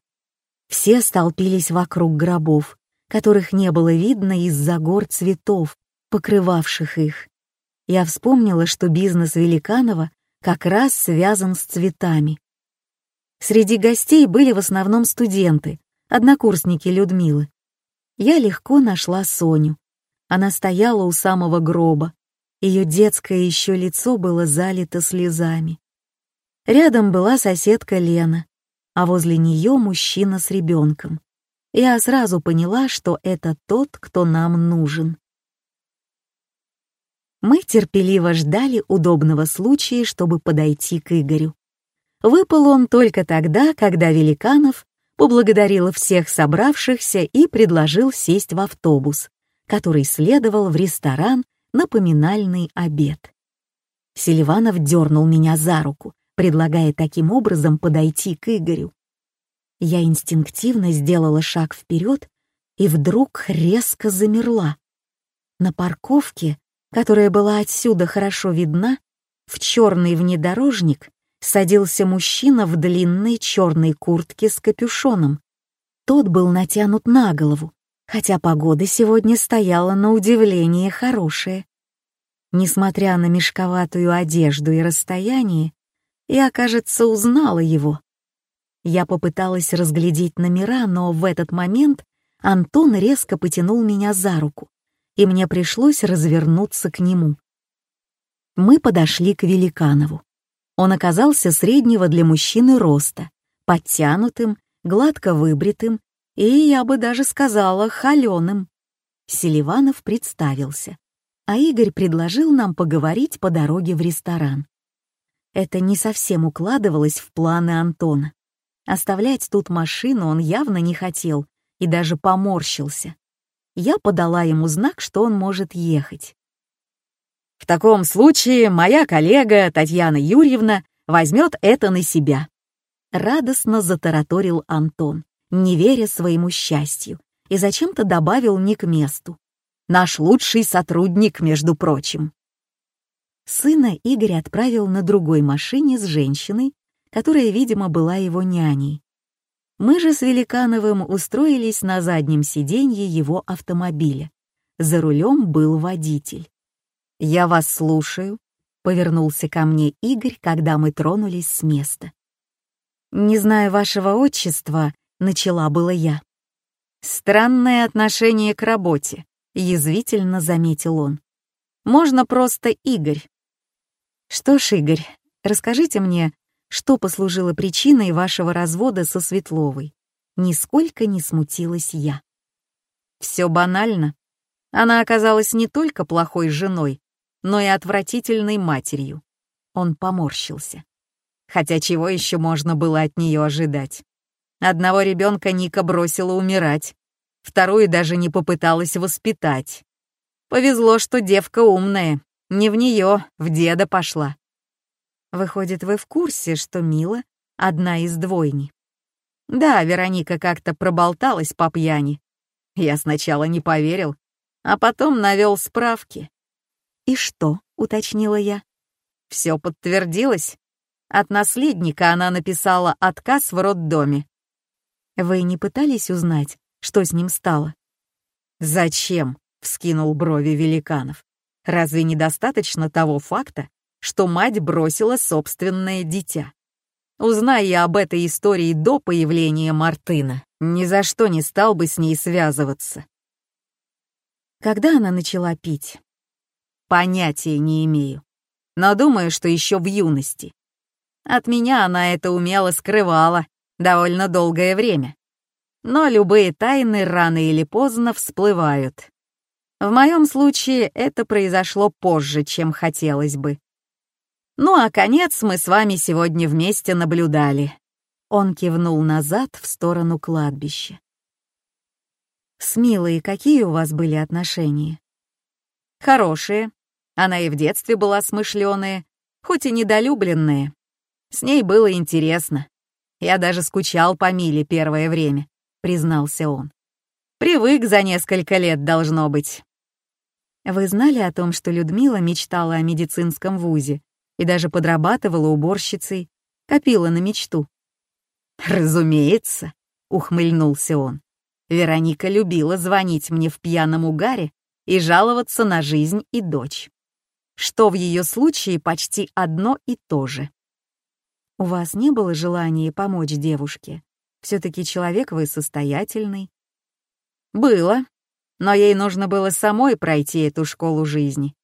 Все столпились вокруг гробов, которых не было видно из-за гор цветов, покрывавших их. Я вспомнила, что бизнес Великанова как раз связан с цветами. Среди гостей были в основном студенты, однокурсники Людмилы. Я легко нашла Соню. Она стояла у самого гроба, ее детское еще лицо было залито слезами. Рядом была соседка Лена, а возле нее мужчина с ребенком. Я сразу поняла, что это тот, кто нам нужен. Мы терпеливо ждали удобного случая, чтобы подойти к Игорю. Выпал он только тогда, когда Великанов поблагодарил всех собравшихся и предложил сесть в автобус, который следовал в ресторан напоминальный обед. Селиванов дернул меня за руку, предлагая таким образом подойти к Игорю. Я инстинктивно сделала шаг вперед и вдруг резко замерла. На парковке, которая была отсюда хорошо видна, в черный внедорожник садился мужчина в длинной черной куртке с капюшоном. Тот был натянут на голову, хотя погода сегодня стояла на удивление хорошая. Несмотря на мешковатую одежду и расстояние, я, кажется, узнала его. Я попыталась разглядеть номера, но в этот момент Антон резко потянул меня за руку, и мне пришлось развернуться к нему. Мы подошли к Великанову. Он оказался среднего для мужчины роста, подтянутым, гладко выбритым и, я бы даже сказала, холеным. Селиванов представился, а Игорь предложил нам поговорить по дороге в ресторан. Это не совсем укладывалось в планы Антона. Оставлять тут машину он явно не хотел и даже поморщился. Я подала ему знак, что он может ехать. «В таком случае моя коллега Татьяна Юрьевна возьмет это на себя», — радостно затараторил Антон не веря своему счастью, и зачем-то добавил не к месту. «Наш лучший сотрудник, между прочим». Сына Игорь отправил на другой машине с женщиной, которая, видимо, была его няней. Мы же с Великановым устроились на заднем сиденье его автомобиля. За рулем был водитель. «Я вас слушаю», — повернулся ко мне Игорь, когда мы тронулись с места. «Не знаю вашего отчества, начала было я. «Странное отношение к работе», — язвительно заметил он. «Можно просто Игорь». Что ж, Игорь, расскажите мне, что послужило причиной вашего развода со Светловой? Нисколько не смутилась я. Все банально. Она оказалась не только плохой женой, но и отвратительной матерью. Он поморщился. Хотя чего еще можно было от нее ожидать? Одного ребенка Ника бросила умирать, вторую даже не попыталась воспитать. Повезло, что девка умная, не в нее, в деда пошла. Выходит, вы в курсе, что Мила — одна из двойни? Да, Вероника как-то проболталась по пьяни. Я сначала не поверил, а потом навел справки. «И что?» — уточнила я. Все подтвердилось. От наследника она написала отказ в роддоме. Вы не пытались узнать, что с ним стало? «Зачем?» — вскинул брови великанов. «Разве недостаточно того факта, что мать бросила собственное дитя?» Узная я об этой истории до появления Мартына, ни за что не стал бы с ней связываться. Когда она начала пить? Понятия не имею. Но думаю, что еще в юности. От меня она это умело скрывала довольно долгое время. Но любые тайны рано или поздно всплывают. В моем случае это произошло позже, чем хотелось бы. Ну а конец мы с вами сегодня вместе наблюдали. Он кивнул назад в сторону кладбища. С Милой какие у вас были отношения? Хорошие. Она и в детстве была смышленая, хоть и недолюбленная. С ней было интересно. Я даже скучал по Миле первое время, признался он. Привык за несколько лет, должно быть. Вы знали о том, что Людмила мечтала о медицинском вузе и даже подрабатывала уборщицей, копила на мечту. «Разумеется», — ухмыльнулся он. Вероника любила звонить мне в пьяном угаре и жаловаться на жизнь и дочь. Что в ее случае почти одно и то же. У вас не было желания помочь девушке? Все-таки человек вы состоятельный. Было, но ей нужно было самой пройти эту школу жизни.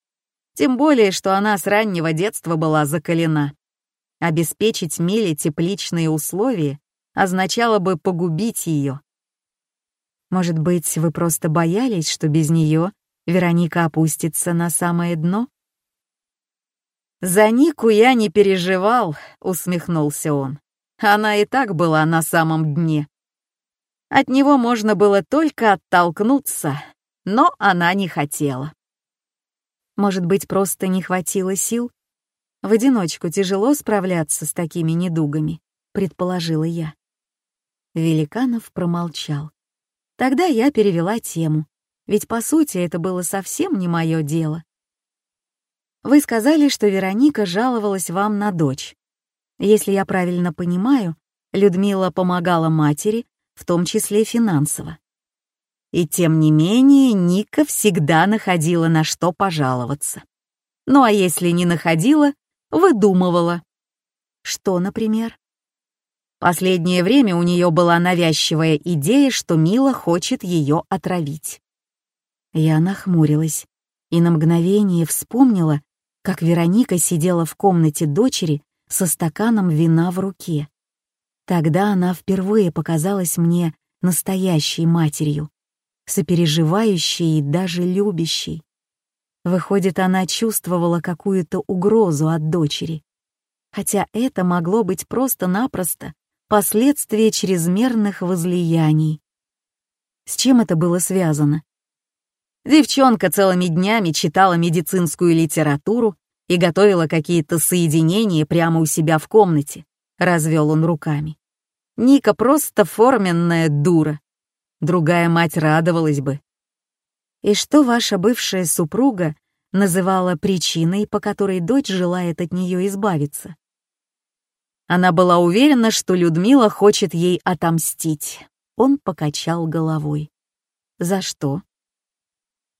Тем более, что она с раннего детства была закалена. Обеспечить Миле тепличные условия означало бы погубить ее. Может быть, вы просто боялись, что без нее Вероника опустится на самое дно? «За Нику я не переживал», — усмехнулся он. «Она и так была на самом дне. От него можно было только оттолкнуться, но она не хотела. Может быть, просто не хватило сил? В одиночку тяжело справляться с такими недугами, предположила я. Великанов промолчал. Тогда я перевела тему, ведь по сути это было совсем не мое дело. Вы сказали, что Вероника жаловалась вам на дочь. Если я правильно понимаю, Людмила помогала матери, в том числе финансово. И тем не менее Ника всегда находила на что пожаловаться. Ну а если не находила, выдумывала. Что, например? Последнее время у нее была навязчивая идея, что Мила хочет ее отравить. Я нахмурилась и на мгновение вспомнила, как Вероника сидела в комнате дочери со стаканом вина в руке. Тогда она впервые показалась мне настоящей матерью, сопереживающей и даже любящей. Выходит, она чувствовала какую-то угрозу от дочери. Хотя это могло быть просто-напросто последствие чрезмерных возлияний. С чем это было связано? Девчонка целыми днями читала медицинскую литературу и готовила какие-то соединения прямо у себя в комнате, развел он руками. Ника просто форменная дура. Другая мать радовалась бы. И что ваша бывшая супруга называла причиной, по которой дочь желает от нее избавиться? Она была уверена, что Людмила хочет ей отомстить. Он покачал головой. За что?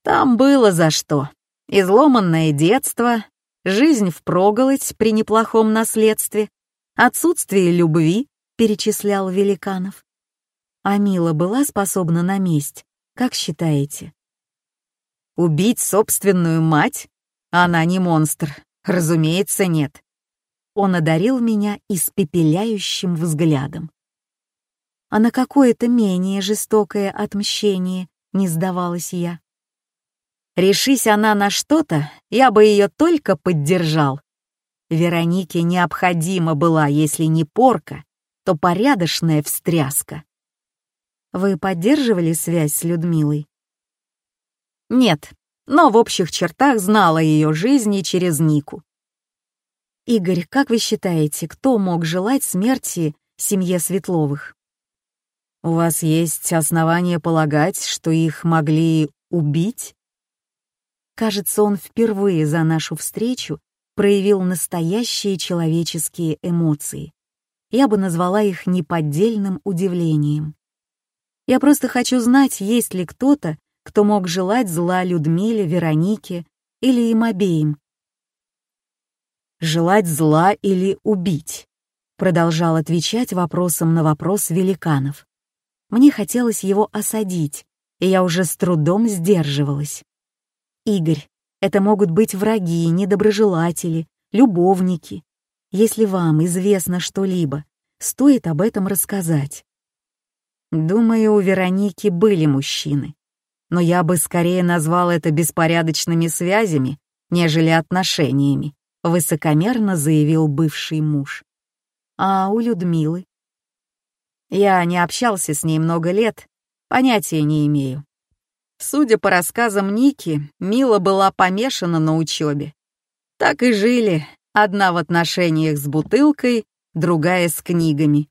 Там было за что. Изломанное детство, жизнь впроголодь при неплохом наследстве, отсутствие любви, перечислял Великанов. А Мила была способна на месть, как считаете? Убить собственную мать? Она не монстр, Разумеется, нет. Он одарил меня испепеляющим взглядом. А на какое-то менее жестокое отмщение не сдавалась я. Решись она на что-то, я бы ее только поддержал. Веронике необходима была, если не порка, то порядочная встряска. Вы поддерживали связь с Людмилой? Нет, но в общих чертах знала ее жизни через Нику. Игорь, как вы считаете, кто мог желать смерти семье Светловых? У вас есть основания полагать, что их могли убить? Кажется, он впервые за нашу встречу проявил настоящие человеческие эмоции. Я бы назвала их неподдельным удивлением. Я просто хочу знать, есть ли кто-то, кто мог желать зла Людмиле, Веронике или им обеим. «Желать зла или убить?» продолжал отвечать вопросом на вопрос великанов. Мне хотелось его осадить, и я уже с трудом сдерживалась. «Игорь, это могут быть враги, недоброжелатели, любовники. Если вам известно что-либо, стоит об этом рассказать. Думаю, у Вероники были мужчины но я бы скорее назвал это беспорядочными связями, нежели отношениями», — высокомерно заявил бывший муж. «А у Людмилы?» «Я не общался с ней много лет, понятия не имею. Судя по рассказам Ники, Мила была помешана на учебе. Так и жили, одна в отношениях с бутылкой, другая с книгами.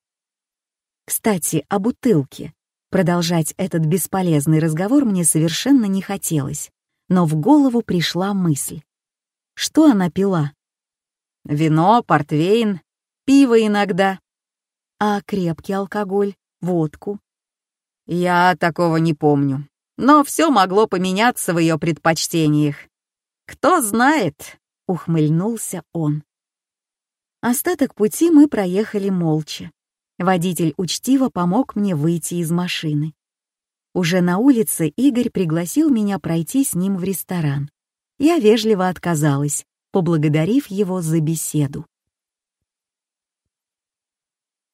Кстати, о бутылке. Продолжать этот бесполезный разговор мне совершенно не хотелось, но в голову пришла мысль. Что она пила? Вино, портвейн, пиво иногда. А крепкий алкоголь, водку? Я такого не помню, но все могло поменяться в ее предпочтениях. Кто знает, ухмыльнулся он. Остаток пути мы проехали молча. Водитель учтиво помог мне выйти из машины. Уже на улице Игорь пригласил меня пройти с ним в ресторан. Я вежливо отказалась, поблагодарив его за беседу.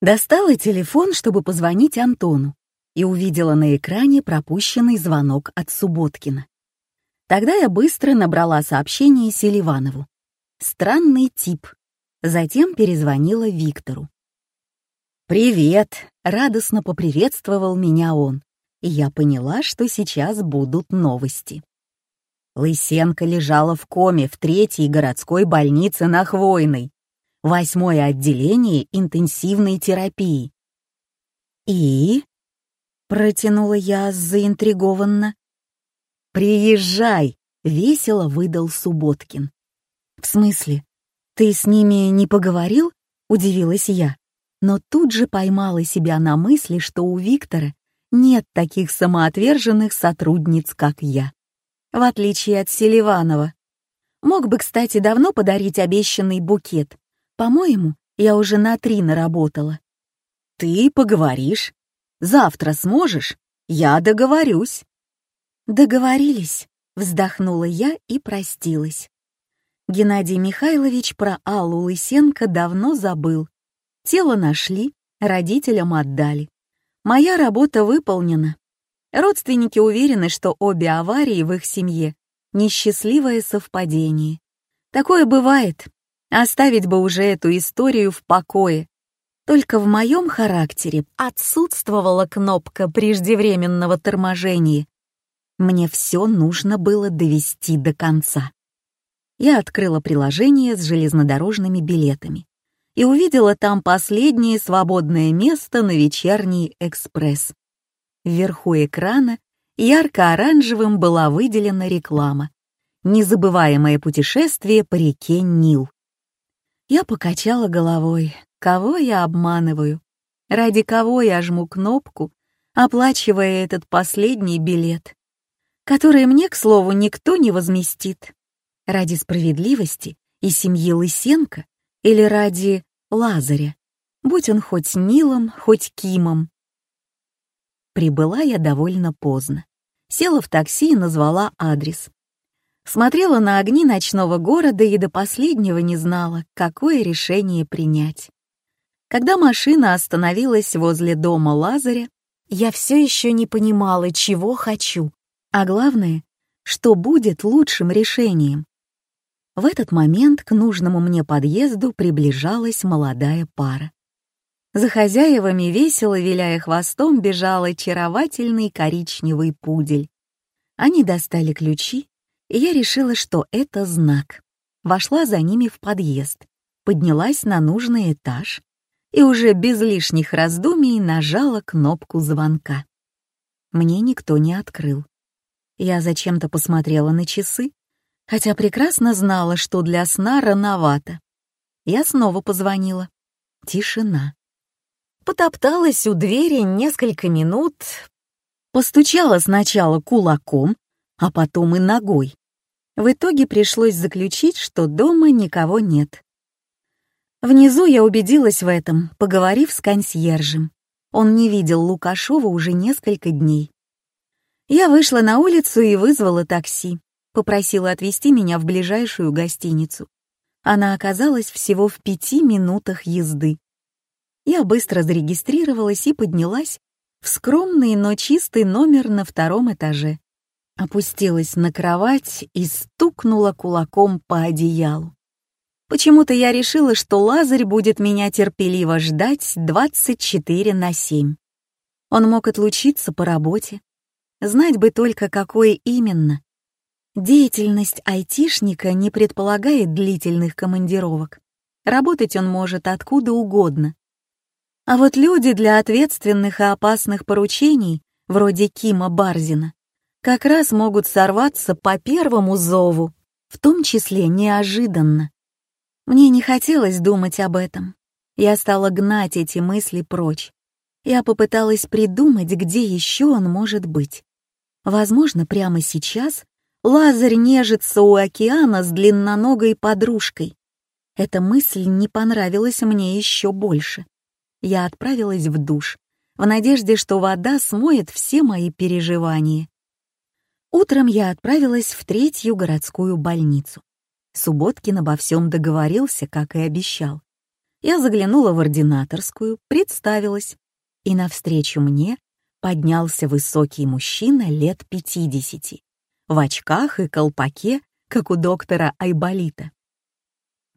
Достала телефон, чтобы позвонить Антону, и увидела на экране пропущенный звонок от Субботкина. Тогда я быстро набрала сообщение Селиванову. Странный тип. Затем перезвонила Виктору. «Привет!» — радостно поприветствовал меня он, и я поняла, что сейчас будут новости. Лысенко лежала в коме в третьей городской больнице на Хвойной, восьмое отделение интенсивной терапии. «И?» — протянула я заинтригованно. «Приезжай!» — весело выдал Субботкин. «В смысле? Ты с ними не поговорил?» — удивилась я но тут же поймала себя на мысли, что у Виктора нет таких самоотверженных сотрудниц, как я. В отличие от Селиванова. Мог бы, кстати, давно подарить обещанный букет. По-моему, я уже на три наработала. Ты поговоришь? Завтра сможешь? Я договорюсь. Договорились, вздохнула я и простилась. Геннадий Михайлович про Аллу Лысенко давно забыл. Тело нашли, родителям отдали. Моя работа выполнена. Родственники уверены, что обе аварии в их семье — несчастливое совпадение. Такое бывает. Оставить бы уже эту историю в покое. Только в моем характере отсутствовала кнопка преждевременного торможения. Мне все нужно было довести до конца. Я открыла приложение с железнодорожными билетами и увидела там последнее свободное место на вечерний экспресс. Вверху экрана ярко-оранжевым была выделена реклама «Незабываемое путешествие по реке Нил». Я покачала головой. Кого я обманываю? Ради кого я жму кнопку, оплачивая этот последний билет, который мне, к слову, никто не возместит? Ради справедливости и семьи Лысенко или ради Лазаря, будь он хоть Нилом, хоть Кимом. Прибыла я довольно поздно. Села в такси и назвала адрес. Смотрела на огни ночного города и до последнего не знала, какое решение принять. Когда машина остановилась возле дома Лазаря, я все еще не понимала, чего хочу, а главное, что будет лучшим решением. В этот момент к нужному мне подъезду приближалась молодая пара. За хозяевами, весело виляя хвостом, бежал очаровательный коричневый пудель. Они достали ключи, и я решила, что это знак. Вошла за ними в подъезд, поднялась на нужный этаж и уже без лишних раздумий нажала кнопку звонка. Мне никто не открыл. Я зачем-то посмотрела на часы, хотя прекрасно знала, что для сна рановато. Я снова позвонила. Тишина. Потопталась у двери несколько минут, постучала сначала кулаком, а потом и ногой. В итоге пришлось заключить, что дома никого нет. Внизу я убедилась в этом, поговорив с консьержем. Он не видел Лукашова уже несколько дней. Я вышла на улицу и вызвала такси. Попросила отвезти меня в ближайшую гостиницу. Она оказалась всего в пяти минутах езды. Я быстро зарегистрировалась и поднялась в скромный, но чистый номер на втором этаже опустилась на кровать и стукнула кулаком по одеялу. Почему-то я решила, что Лазарь будет меня терпеливо ждать 24 на 7. Он мог отлучиться по работе. Знать бы только, какое именно. Деятельность айтишника не предполагает длительных командировок. Работать он может откуда угодно. А вот люди для ответственных и опасных поручений, вроде Кима Барзина, как раз могут сорваться по первому зову, в том числе неожиданно. Мне не хотелось думать об этом. Я стала гнать эти мысли прочь. Я попыталась придумать, где еще он может быть. Возможно, прямо сейчас Лазарь нежится у океана с длинноногой подружкой. Эта мысль не понравилась мне еще больше. Я отправилась в душ, в надежде, что вода смоет все мои переживания. Утром я отправилась в третью городскую больницу. Субботкин обо всем договорился, как и обещал. Я заглянула в ординаторскую, представилась, и навстречу мне поднялся высокий мужчина лет пятидесяти, в очках и колпаке, как у доктора Айболита.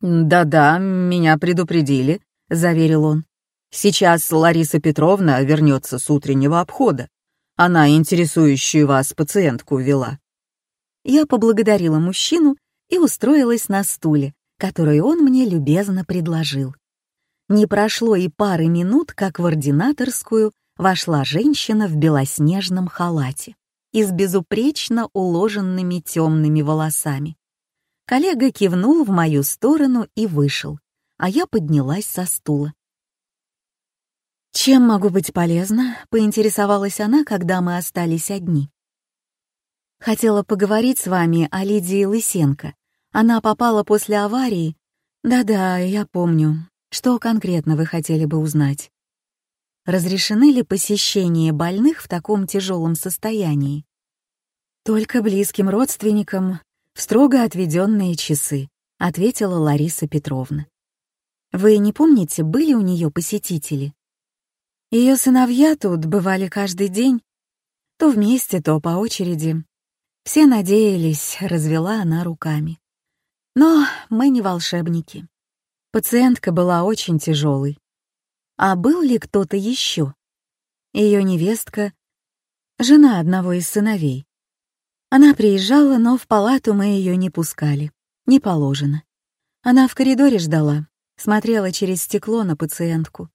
«Да-да, меня предупредили», — заверил он. «Сейчас Лариса Петровна вернется с утреннего обхода. Она интересующую вас пациентку вела». Я поблагодарила мужчину и устроилась на стуле, который он мне любезно предложил. Не прошло и пары минут, как в ординаторскую вошла женщина в белоснежном халате и с безупречно уложенными темными волосами. Коллега кивнул в мою сторону и вышел, а я поднялась со стула. «Чем могу быть полезна?» — поинтересовалась она, когда мы остались одни. «Хотела поговорить с вами о Лидии Лысенко. Она попала после аварии. Да-да, я помню. Что конкретно вы хотели бы узнать? Разрешены ли посещения больных в таком тяжелом состоянии? Только близким родственникам в строго отведенные часы», — ответила Лариса Петровна. «Вы не помните, были у нее посетители?» Ее сыновья тут бывали каждый день, то вместе, то по очереди. Все надеялись, развела она руками. Но мы не волшебники. Пациентка была очень тяжелой. А был ли кто-то еще? Ее невестка, жена одного из сыновей. Она приезжала, но в палату мы ее не пускали. Не положено. Она в коридоре ждала, смотрела через стекло на пациентку.